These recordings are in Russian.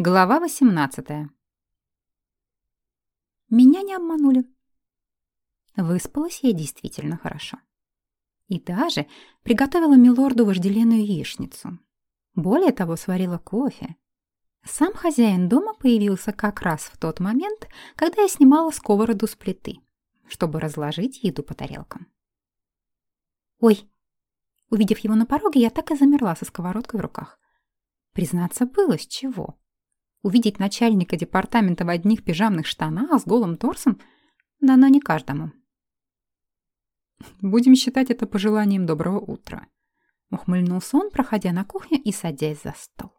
Глава 18 Меня не обманули. Выспалась я действительно хорошо. И даже приготовила милорду вожделенную яичницу. Более того, сварила кофе. Сам хозяин дома появился как раз в тот момент, когда я снимала сковороду с плиты, чтобы разложить еду по тарелкам. «Ой!» Увидев его на пороге, я так и замерла со сковородкой в руках. Признаться, было с чего. Увидеть начальника департамента в одних пижамных штанах с голым торсом дано не каждому. «Будем считать это пожеланием доброго утра», — ухмыльнулся он, проходя на кухню и садясь за стол.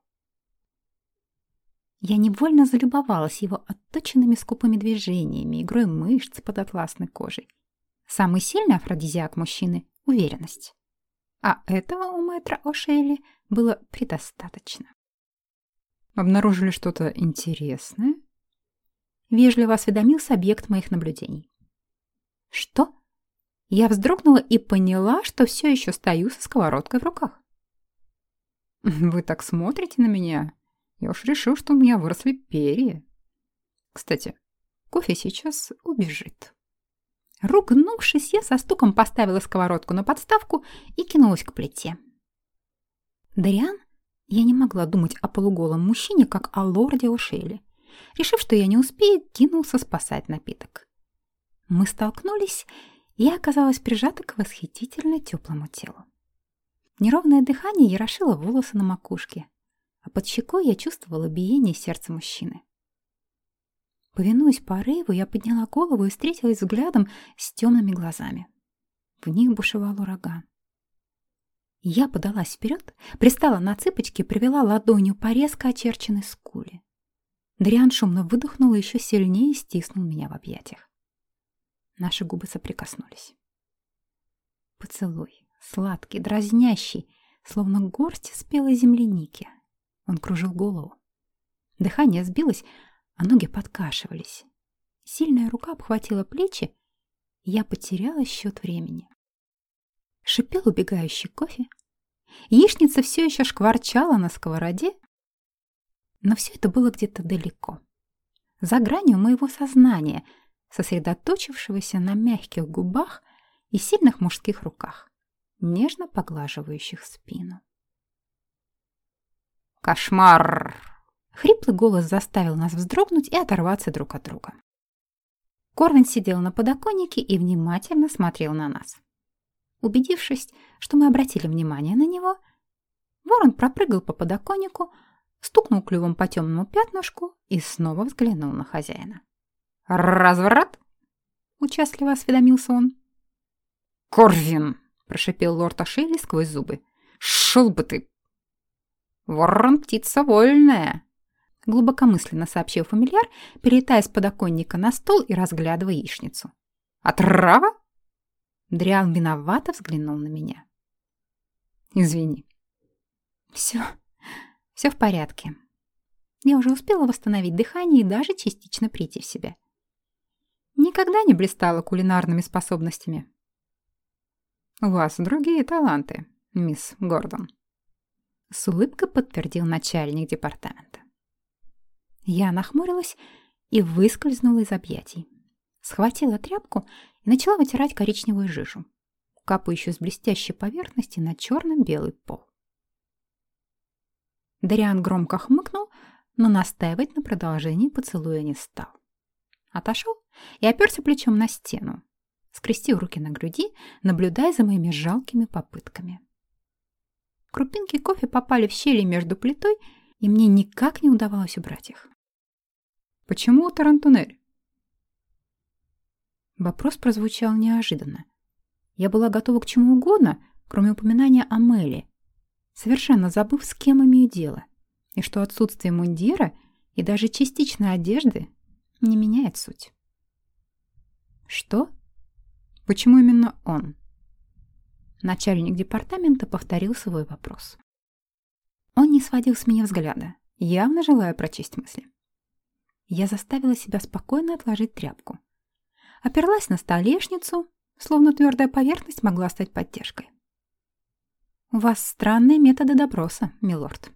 Я невольно залюбовалась его отточенными скупыми движениями, игрой мышц под атласной кожей. Самый сильный афродизиак мужчины — уверенность. А этого у мэтра О'Шейли было предостаточно. Обнаружили что-то интересное? Вежливо осведомился объект моих наблюдений. Что? Я вздрогнула и поняла, что все еще стою со сковородкой в руках. Вы так смотрите на меня? Я уж решил, что у меня выросли перья. Кстати, кофе сейчас убежит. Ругнувшись, я со стуком поставила сковородку на подставку и кинулась к плите. Дариан я не могла думать о полуголом мужчине, как о лорде Ошеле. Решив, что я не успею, кинулся спасать напиток. Мы столкнулись, и я оказалась прижата к восхитительно теплому телу. Неровное дыхание ярошило волосы на макушке, а под щекой я чувствовала биение сердца мужчины. Повинуясь порыву, я подняла голову и встретилась взглядом с темными глазами. В них бушевал ураган. Я подалась вперед, пристала на цыпочки и привела ладонью по резко очерченной скуле. Дриан шумно выдохнул и еще сильнее стиснул меня в объятиях. Наши губы соприкоснулись. Поцелуй, сладкий, дразнящий, словно горсть спелой земляники. Он кружил голову. Дыхание сбилось, а ноги подкашивались. Сильная рука обхватила плечи, и я потеряла счет времени. Шипел убегающий кофе. Яичница все еще шкварчала на сковороде, но все это было где-то далеко. За гранью моего сознания, сосредоточившегося на мягких губах и сильных мужских руках, нежно поглаживающих спину. «Кошмар!» Хриплый голос заставил нас вздрогнуть и оторваться друг от друга. Корвин сидел на подоконнике и внимательно смотрел на нас. Убедившись, что мы обратили внимание на него, ворон пропрыгал по подоконнику, стукнул клювом по темному пятнышку и снова взглянул на хозяина. «Разврат?» — участливо осведомился он. «Корвин!» — прошипел лорд Ашейли сквозь зубы. «Шел бы ты!» «Ворон — птица вольная!» — глубокомысленно сообщил фамильяр, перелетая с подоконника на стол и разглядывая яичницу. «Отрава?» Дриан виновато взглянул на меня. «Извини». «Все, все в порядке. Я уже успела восстановить дыхание и даже частично прийти в себя. Никогда не блистала кулинарными способностями». «У вас другие таланты, мисс Гордон», — с улыбкой подтвердил начальник департамента. Я нахмурилась и выскользнула из объятий. Схватила тряпку начала вытирать коричневую жижу, капающую с блестящей поверхности на черно-белый пол. Дариан громко хмыкнул, но настаивать на продолжении поцелуя не стал. Отошел и оперся плечом на стену, скрестил руки на груди, наблюдая за моими жалкими попытками. Крупинки кофе попали в щели между плитой, и мне никак не удавалось убрать их. «Почему Тарантунель?» Вопрос прозвучал неожиданно. Я была готова к чему угодно, кроме упоминания о Мэле, совершенно забыв, с кем имею дело, и что отсутствие мундира и даже частичной одежды не меняет суть. Что? Почему именно он? Начальник департамента повторил свой вопрос. Он не сводил с меня взгляда, явно желая прочесть мысли. Я заставила себя спокойно отложить тряпку оперлась на столешницу, словно твердая поверхность могла стать поддержкой. «У вас странные методы допроса, милорд».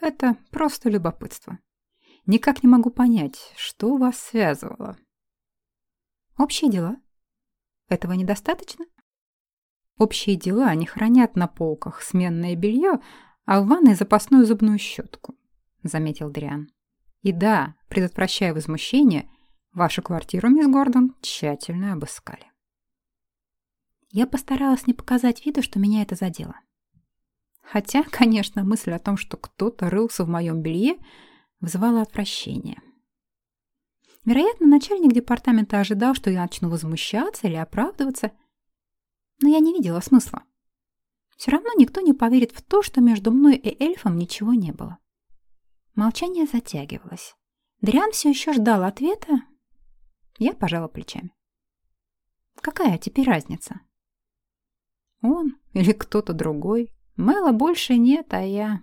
это просто любопытство. Никак не могу понять, что вас связывало. Общие дела. Этого недостаточно? Общие дела они хранят на полках сменное белье, а в ванной запасную зубную щетку, заметил Дриан. И да, предотвращая возмущение, вашу квартиру, мисс Гордон, тщательно обыскали. Я постаралась не показать виду, что меня это задело. Хотя, конечно, мысль о том, что кто-то рылся в моем белье, вызывала отвращение. Вероятно, начальник департамента ожидал, что я начну возмущаться или оправдываться, но я не видела смысла. Все равно никто не поверит в то, что между мной и эльфом ничего не было. Молчание затягивалось. Дриан все еще ждал ответа. Я пожала плечами. Какая теперь разница? Он или кто-то другой. Мэла больше нет, а я...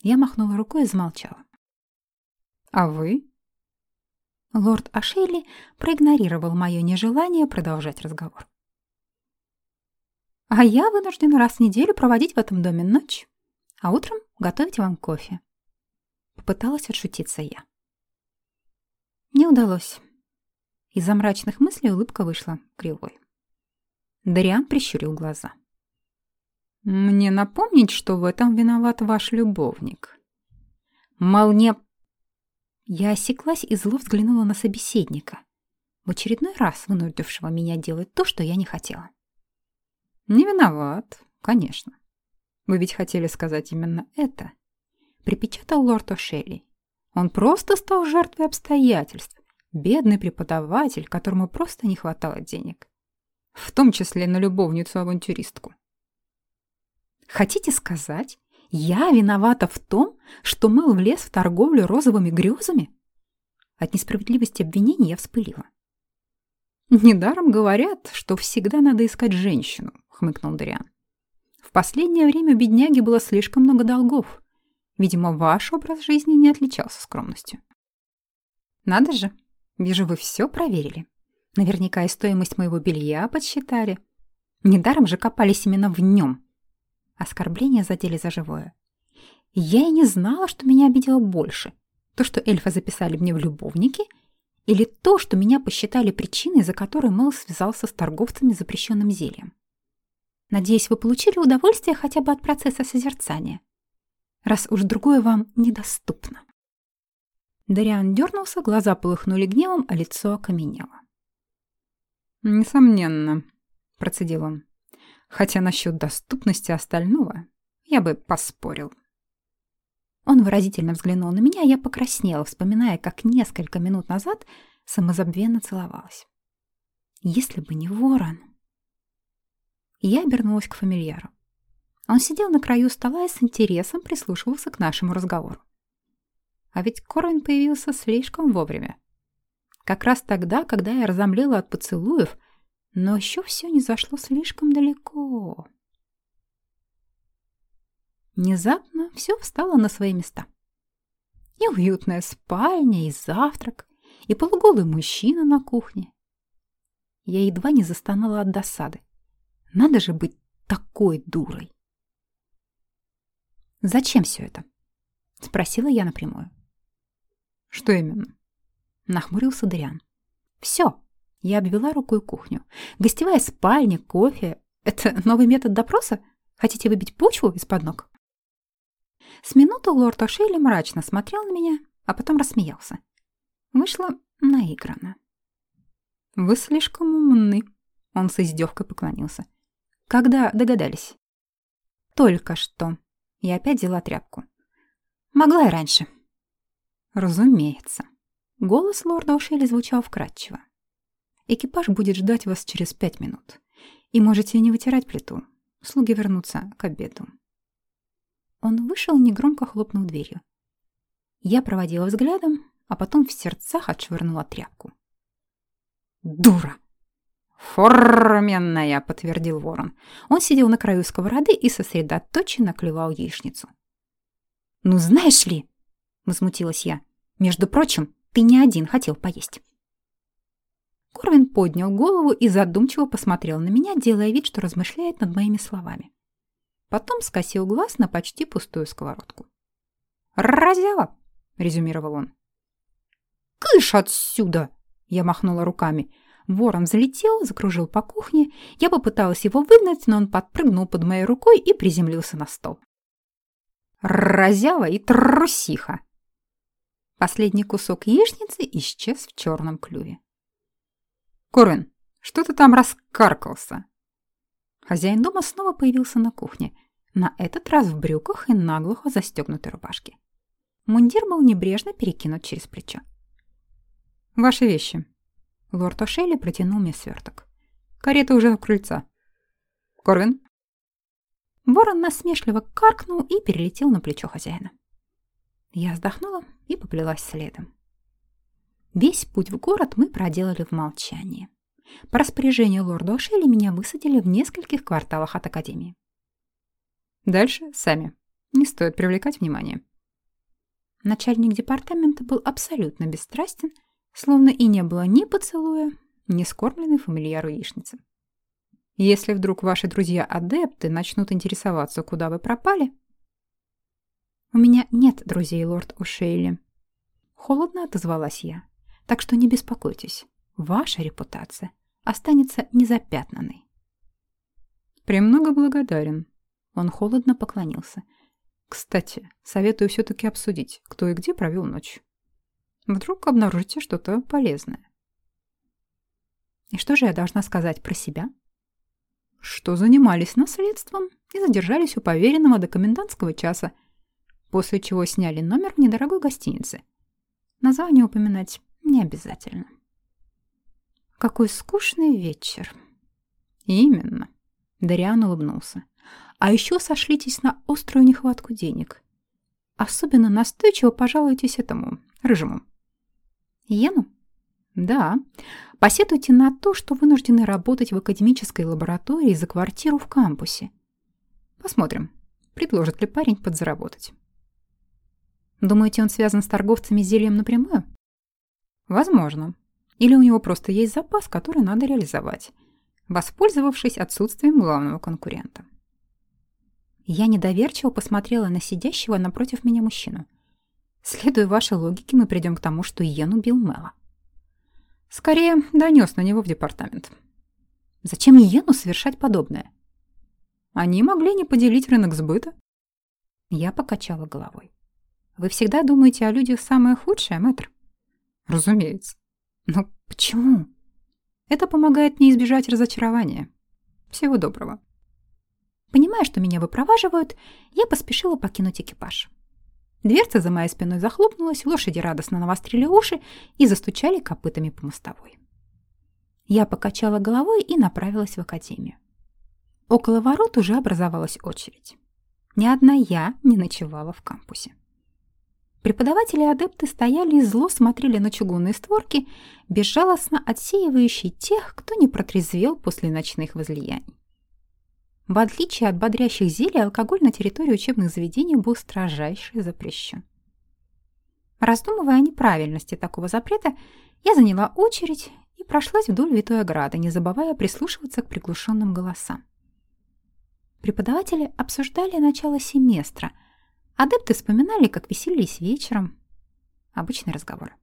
Я махнула рукой и замолчала. «А вы?» Лорд Ашейли проигнорировал мое нежелание продолжать разговор. «А я вынуждена раз в неделю проводить в этом доме ночь, а утром готовить вам кофе». Попыталась отшутиться я. Не удалось. Из-за мрачных мыслей улыбка вышла кривой. Дариан прищурил глаза. «Мне напомнить, что в этом виноват ваш любовник?» «Мол, не...» Я осеклась и зло взглянула на собеседника, в очередной раз вынудившего меня делать то, что я не хотела. «Не виноват, конечно. Вы ведь хотели сказать именно это», — припечатал лорд О'Шелли. «Он просто стал жертвой обстоятельств, бедный преподаватель, которому просто не хватало денег, в том числе на любовницу-авантюристку». Хотите сказать, я виновата в том, что Мэл влез в торговлю розовыми грезами? От несправедливости обвинений я вспылила. «Недаром говорят, что всегда надо искать женщину», — хмыкнул Дариан. «В последнее время у бедняги было слишком много долгов. Видимо, ваш образ жизни не отличался скромностью». «Надо же, вижу, вы все проверили. Наверняка и стоимость моего белья подсчитали. Недаром же копались именно в нем». Оскорбления задели за живое. Я и не знала, что меня обидело больше. То, что эльфа записали мне в любовники, или то, что меня посчитали причиной, за которой Мэл связался с торговцами запрещенным зельем. Надеюсь, вы получили удовольствие хотя бы от процесса созерцания, раз уж другое вам недоступно. Дариан дернулся, глаза полыхнули гневом, а лицо окаменело. «Несомненно», — процедил он. Хотя насчет доступности остального я бы поспорил. Он выразительно взглянул на меня, а я покраснела, вспоминая, как несколько минут назад самозабвенно целовалась. Если бы не ворон... Я обернулась к фамильяру. Он сидел на краю стола и с интересом прислушивался к нашему разговору. А ведь Корвин появился слишком вовремя. Как раз тогда, когда я разомлела от поцелуев но еще все не зашло слишком далеко. Внезапно все встало на свои места. И уютная спальня, и завтрак, и полуголый мужчина на кухне. Я едва не застонала от досады. Надо же быть такой дурой. «Зачем все это?» — спросила я напрямую. «Что именно?» — нахмурился Дариан. «Все, я обвела рукой кухню. Гостевая спальня, кофе. Это новый метод допроса? Хотите выбить почву из-под ног? С минуту лорд О'Шейли мрачно смотрел на меня, а потом рассмеялся. Вышло наигранно. «Вы слишком умны», — он с издевкой поклонился. «Когда догадались?» «Только что». Я опять взяла тряпку. «Могла и раньше». «Разумеется». Голос лорда О'Шейли звучал вкрадчиво. Экипаж будет ждать вас через пять минут. И можете не вытирать плиту. Слуги вернутся к обеду. Он вышел, негромко хлопнув дверью. Я проводила взглядом, а потом в сердцах отшвырнула тряпку. «Дура!» «Форменная!» — подтвердил ворон. Он сидел на краю сковороды и сосредоточенно клевал яичницу. «Ну, знаешь ли...» — возмутилась я. «Между прочим, ты не один хотел поесть». Корвин поднял голову и задумчиво посмотрел на меня, делая вид, что размышляет над моими словами. Потом скосил глаз на почти пустую сковородку. «Разява!» — резюмировал он. «Кыш отсюда!» — я махнула руками. Ворон взлетел, закружил по кухне. Я попыталась его выгнать, но он подпрыгнул под моей рукой и приземлился на стол. «Разява и трусиха!» Последний кусок яичницы исчез в черном клюве. «Корвин, что ты там раскаркался?» Хозяин дома снова появился на кухне, на этот раз в брюках и наглухо застегнутой рубашке. Мундир был небрежно перекинут через плечо. «Ваши вещи». Лорд О'Шейли протянул мне сверток. «Карета уже у крыльца». «Корвин?» Ворон насмешливо каркнул и перелетел на плечо хозяина. Я вздохнула и поплелась следом. Весь путь в город мы проделали в молчании. По распоряжению лорда Ошели меня высадили в нескольких кварталах от Академии. Дальше сами. Не стоит привлекать внимание. Начальник департамента был абсолютно бесстрастен, словно и не было ни поцелуя, ни скормленной фамильяру яичницы. Если вдруг ваши друзья-адепты начнут интересоваться, куда вы пропали, «У меня нет друзей, лорд Ушейли». Холодно отозвалась я. «Так что не беспокойтесь. Ваша репутация останется незапятнанной». «Премного благодарен». Он холодно поклонился. «Кстати, советую все-таки обсудить, кто и где провел ночь. Вдруг обнаружите что-то полезное». «И что же я должна сказать про себя?» «Что занимались наследством и задержались у поверенного до комендантского часа, после чего сняли номер в недорогой гостинице. Название упоминать не обязательно. Какой скучный вечер. Именно. Дариан улыбнулся. А еще сошлитесь на острую нехватку денег. Особенно настойчиво пожалуйтесь этому, рыжему. Ену? Да. Посетуйте на то, что вынуждены работать в академической лаборатории за квартиру в кампусе. Посмотрим, предложит ли парень подзаработать. Думаете, он связан с торговцами зельем напрямую? Возможно. Или у него просто есть запас, который надо реализовать, воспользовавшись отсутствием главного конкурента. Я недоверчиво посмотрела на сидящего напротив меня мужчину. Следуя вашей логике, мы придем к тому, что Йен убил Мэла. Скорее, донес на него в департамент. Зачем Йену совершать подобное? Они могли не поделить рынок сбыта. Я покачала головой. Вы всегда думаете о людях самое худшее, мэтр? Разумеется. Но почему? Это помогает мне избежать разочарования. Всего доброго. Понимая, что меня выпроваживают, я поспешила покинуть экипаж. Дверца за моей спиной захлопнулась, лошади радостно навострили уши и застучали копытами по мостовой. Я покачала головой и направилась в академию. Около ворот уже образовалась очередь. Ни одна я не ночевала в кампусе. Преподаватели и адепты стояли и зло смотрели на чугунные створки, безжалостно отсеивающие тех, кто не протрезвел после ночных возлияний. В отличие от бодрящих зелий, алкоголь на территории учебных заведений был строжайше запрещен. Раздумывая о неправильности такого запрета, я заняла очередь и прошлась вдоль витой ограды, не забывая прислушиваться к приглушенным голосам. Преподаватели обсуждали начало семестра – Адепты вспоминали, как веселились вечером. Обычный разговор.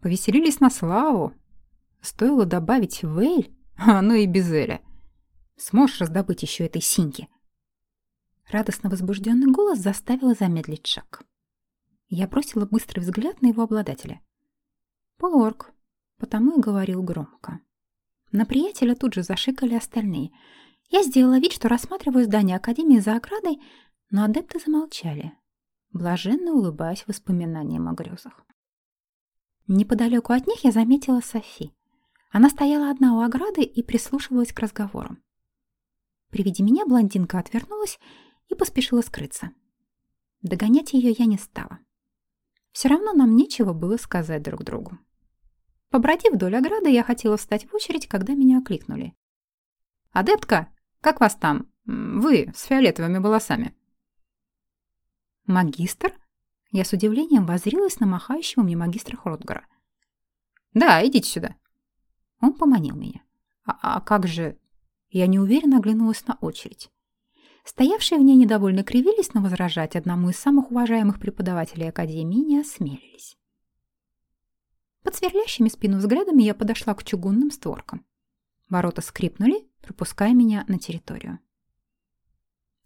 Повеселились на славу. Стоило добавить Вейль, а оно и без Эля. Сможешь раздобыть еще этой синьки? Радостно возбужденный голос заставил замедлить шаг. Я бросила быстрый взгляд на его обладателя. Полуорг, потому и говорил громко. На приятеля тут же зашикали остальные. Я сделала вид, что рассматриваю здание Академии за оградой, но адепты замолчали, блаженно улыбаясь воспоминаниям о грезах. Неподалеку от них я заметила Софи. Она стояла одна у ограды и прислушивалась к разговорам. При виде меня блондинка отвернулась и поспешила скрыться. Догонять ее я не стала. Все равно нам нечего было сказать друг другу. Побродив вдоль ограды, я хотела встать в очередь, когда меня окликнули. «Адептка, как вас там? Вы, с фиолетовыми волосами». «Магистр?» Я с удивлением возрилась на махающего мне магистра Хротгара. «Да, идите сюда». Он поманил меня. «А, а как же...» Я неуверенно оглянулась на очередь. Стоявшие в ней недовольно кривились, но возражать одному из самых уважаемых преподавателей Академии не осмелились. Под сверлящими спину взглядами я подошла к чугунным створкам. Ворота скрипнули, пропуская меня на территорию.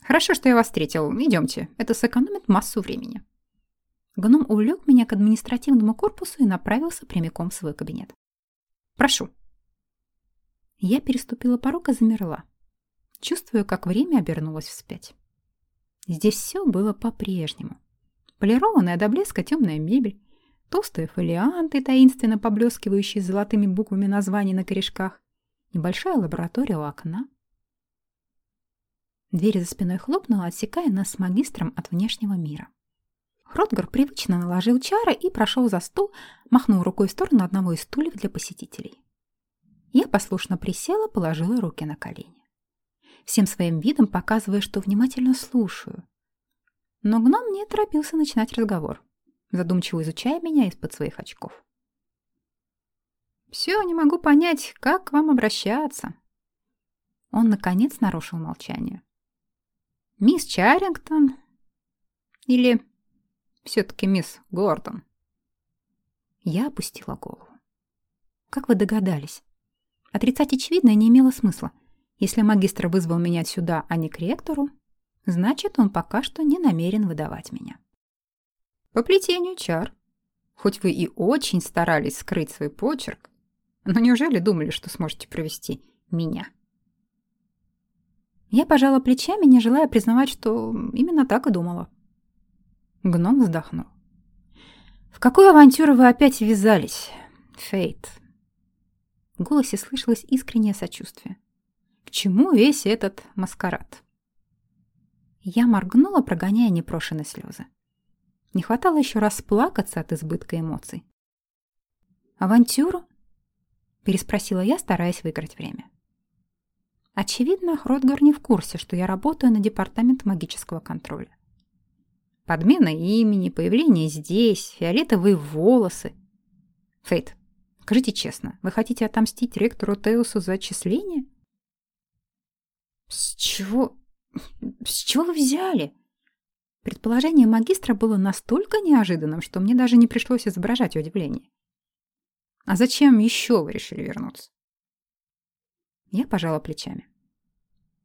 «Хорошо, что я вас встретил. Идемте. Это сэкономит массу времени». Гном увлек меня к административному корпусу и направился прямиком в свой кабинет. «Прошу». Я переступила порог и замерла. Чувствую, как время обернулось вспять. Здесь все было по-прежнему. Полированная до блеска темная мебель, толстые фолианты, таинственно поблескивающие золотыми буквами названий на корешках, небольшая лаборатория у окна. Дверь за спиной хлопнула, отсекая нас с магистром от внешнего мира. Хротгар привычно наложил чары и прошел за стол, махнул рукой в сторону одного из стульев для посетителей. Я послушно присела, положила руки на колени всем своим видом показывая, что внимательно слушаю. Но гном не торопился начинать разговор, задумчиво изучая меня из-под своих очков. «Все, не могу понять, как к вам обращаться?» Он, наконец, нарушил молчание. «Мисс Чарингтон? Или все-таки мисс Гордон?» Я опустила голову. «Как вы догадались? Отрицать очевидное не имело смысла. Если магистр вызвал меня сюда, а не к ректору, значит, он пока что не намерен выдавать меня. По плетению чар. Хоть вы и очень старались скрыть свой почерк, но неужели думали, что сможете провести меня? Я пожала плечами, не желая признавать, что именно так и думала. Гном вздохнул. «В какую авантюру вы опять ввязались, Фейт?» В голосе слышалось искреннее сочувствие чему весь этот маскарад? Я моргнула, прогоняя непрошенные слезы. Не хватало еще расплакаться от избытка эмоций. «Авантюру?» — переспросила я, стараясь выиграть время. Очевидно, Хротгар не в курсе, что я работаю на департамент магического контроля. Подмена имени, появление здесь, фиолетовые волосы. Фейт, скажите честно, вы хотите отомстить ректору Теусу за отчисление? «С чего... с чего вы взяли?» Предположение магистра было настолько неожиданным, что мне даже не пришлось изображать удивление. «А зачем еще вы решили вернуться?» Я пожала плечами.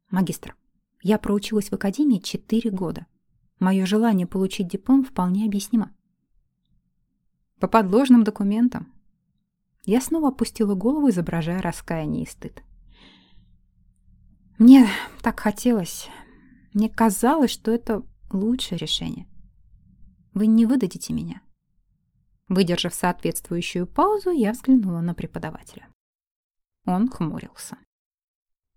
«Магистр, я проучилась в академии четыре года. Мое желание получить диплом вполне объяснимо». «По подложным документам». Я снова опустила голову, изображая раскаяние и стыд. Мне так хотелось. Мне казалось, что это лучшее решение. Вы не выдадите меня. Выдержав соответствующую паузу, я взглянула на преподавателя. Он хмурился.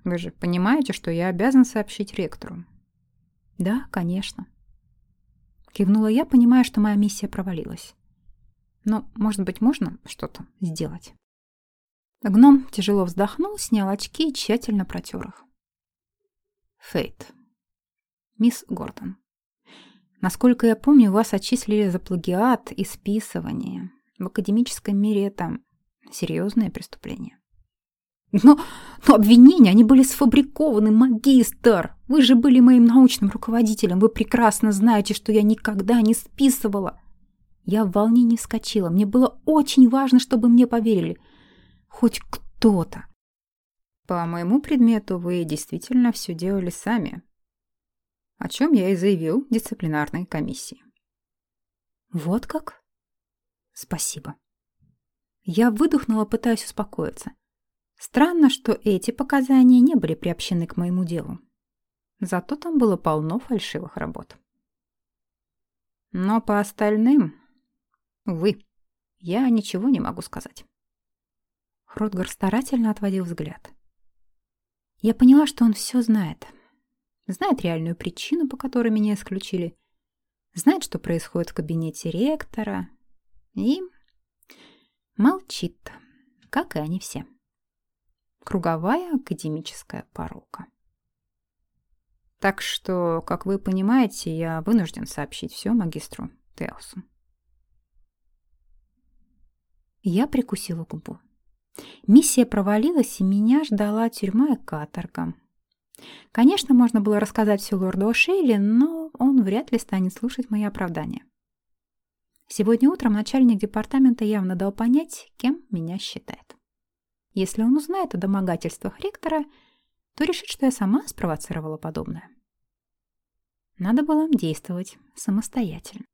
Вы же понимаете, что я обязан сообщить ректору? Да, конечно. Кивнула я, понимая, что моя миссия провалилась. Но, может быть, можно что-то сделать? Гном тяжело вздохнул, снял очки и тщательно протер их. Фейт. Мисс Гордон. Насколько я помню, вас отчислили за плагиат и списывание. В академическом мире это серьезное преступление. Но, но обвинения, они были сфабрикованы, магистр. Вы же были моим научным руководителем. Вы прекрасно знаете, что я никогда не списывала. Я в волнении вскочила. Мне было очень важно, чтобы мне поверили. Хоть кто-то. По моему предмету вы действительно все делали сами, о чем я и заявил дисциплинарной комиссии. Вот как? Спасибо. Я выдохнула, пытаясь успокоиться. Странно, что эти показания не были приобщены к моему делу. Зато там было полно фальшивых работ. Но по остальным, увы, я ничего не могу сказать. Хротгар старательно отводил взгляд. Я поняла, что он все знает. Знает реальную причину, по которой меня исключили. Знает, что происходит в кабинете ректора. И молчит, как и они все. Круговая академическая порока. Так что, как вы понимаете, я вынужден сообщить все магистру Теосу. Я прикусила губу. Миссия провалилась, и меня ждала тюрьма и каторга. Конечно, можно было рассказать все лорду О'Шейли, но он вряд ли станет слушать мои оправдания. Сегодня утром начальник департамента явно дал понять, кем меня считает. Если он узнает о домогательствах ректора, то решит, что я сама спровоцировала подобное. Надо было действовать самостоятельно.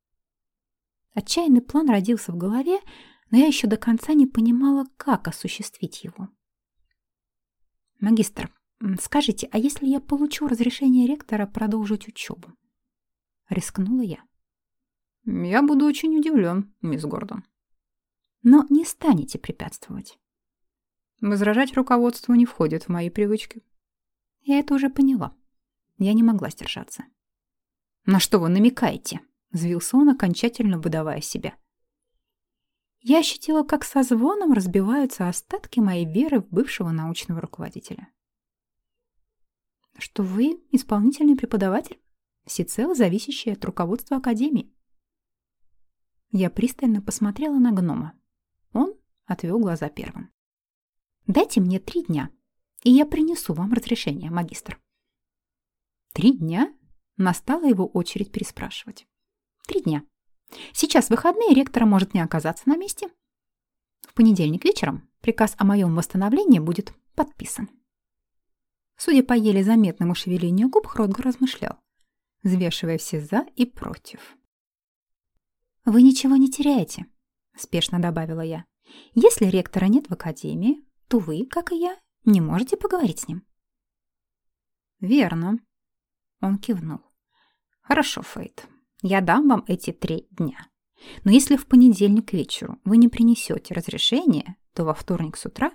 Отчаянный план родился в голове, но я еще до конца не понимала, как осуществить его. «Магистр, скажите, а если я получу разрешение ректора продолжить учебу?» Рискнула я. «Я буду очень удивлен, мисс Гордон». «Но не станете препятствовать». «Возражать руководству не входит в мои привычки». Я это уже поняла. Я не могла сдержаться. «На что вы намекаете?» — взвился он, окончательно выдавая себя. Я ощутила, как со звоном разбиваются остатки моей веры в бывшего научного руководителя. Что вы исполнительный преподаватель, всецело зависящий от руководства Академии. Я пристально посмотрела на гнома. Он отвел глаза первым. «Дайте мне три дня, и я принесу вам разрешение, магистр». «Три дня?» Настала его очередь переспрашивать. «Три дня. Сейчас выходные, ректора может не оказаться на месте. В понедельник вечером приказ о моем восстановлении будет подписан». Судя по еле заметному шевелению губ, Хродго размышлял, взвешивая все «за» и «против». «Вы ничего не теряете», — спешно добавила я. «Если ректора нет в академии, то вы, как и я, не можете поговорить с ним». «Верно», — он кивнул. «Хорошо, Фейт, я дам вам эти три дня. Но если в понедельник вечеру вы не принесете разрешение, то во вторник с утра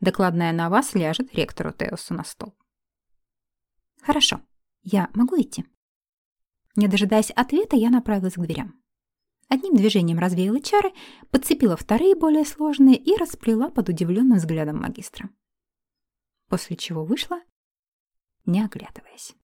докладная на вас ляжет ректору Теосу на стол». «Хорошо, я могу идти?» Не дожидаясь ответа, я направилась к дверям. Одним движением развеяла чары, подцепила вторые, более сложные, и расплела под удивленным взглядом магистра. После чего вышла, не оглядываясь.